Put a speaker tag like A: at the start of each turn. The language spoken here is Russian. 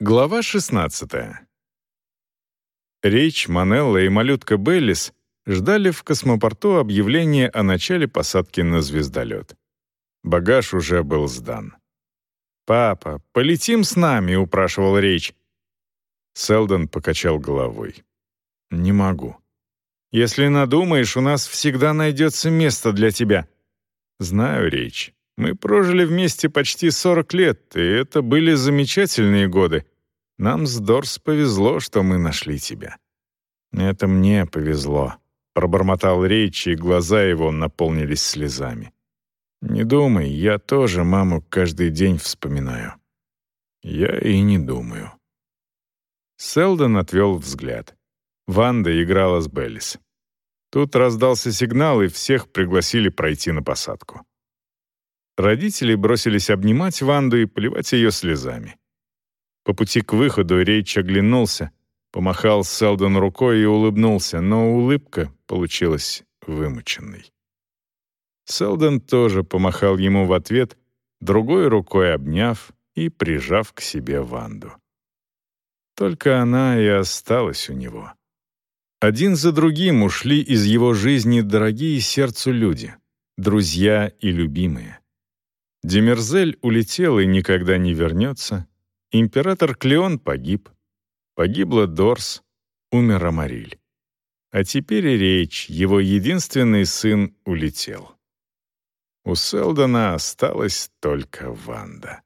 A: Глава 16. Речь Манелла и малютка Беллис ждали в космопорту объявления о начале посадки на звездолет. Багаж уже был сдан. «Папа, полетим с нами», — упрашивал Речь. Селдон покачал головой. «Не могу. Если надумаешь, у нас всегда найдется место для тебя». «Знаю, Речь. Мы прожили вместе почти 40 лет, и это были замечательные годы. Нам с Дорс повезло, что мы нашли тебя». «Это мне повезло», — пробормотал Рейч, и глаза его наполнились слезами. «Не думай, я тоже маму каждый день вспоминаю». «Я и не думаю». Селдон отвел взгляд. Ванда играла с Беллис. Тут раздался сигнал, и всех пригласили пройти на посадку. Родители бросились обнимать Ванду и поливать ее слезами. По пути к выходу Рейч оглянулся, помахал Селдон рукой и улыбнулся, но улыбка получилась вымученной. Селдон тоже помахал ему в ответ, другой рукой обняв и прижав к себе Ванду. Только она и осталась у него. Один за другим ушли из его жизни дорогие сердцу люди, друзья и любимые. Демерзель улетел и никогда не вернется. Император Клеон погиб. Погибла Дорс, умер Амариль. А теперь и речь, его единственный сын улетел. У Селдона осталась только Ванда.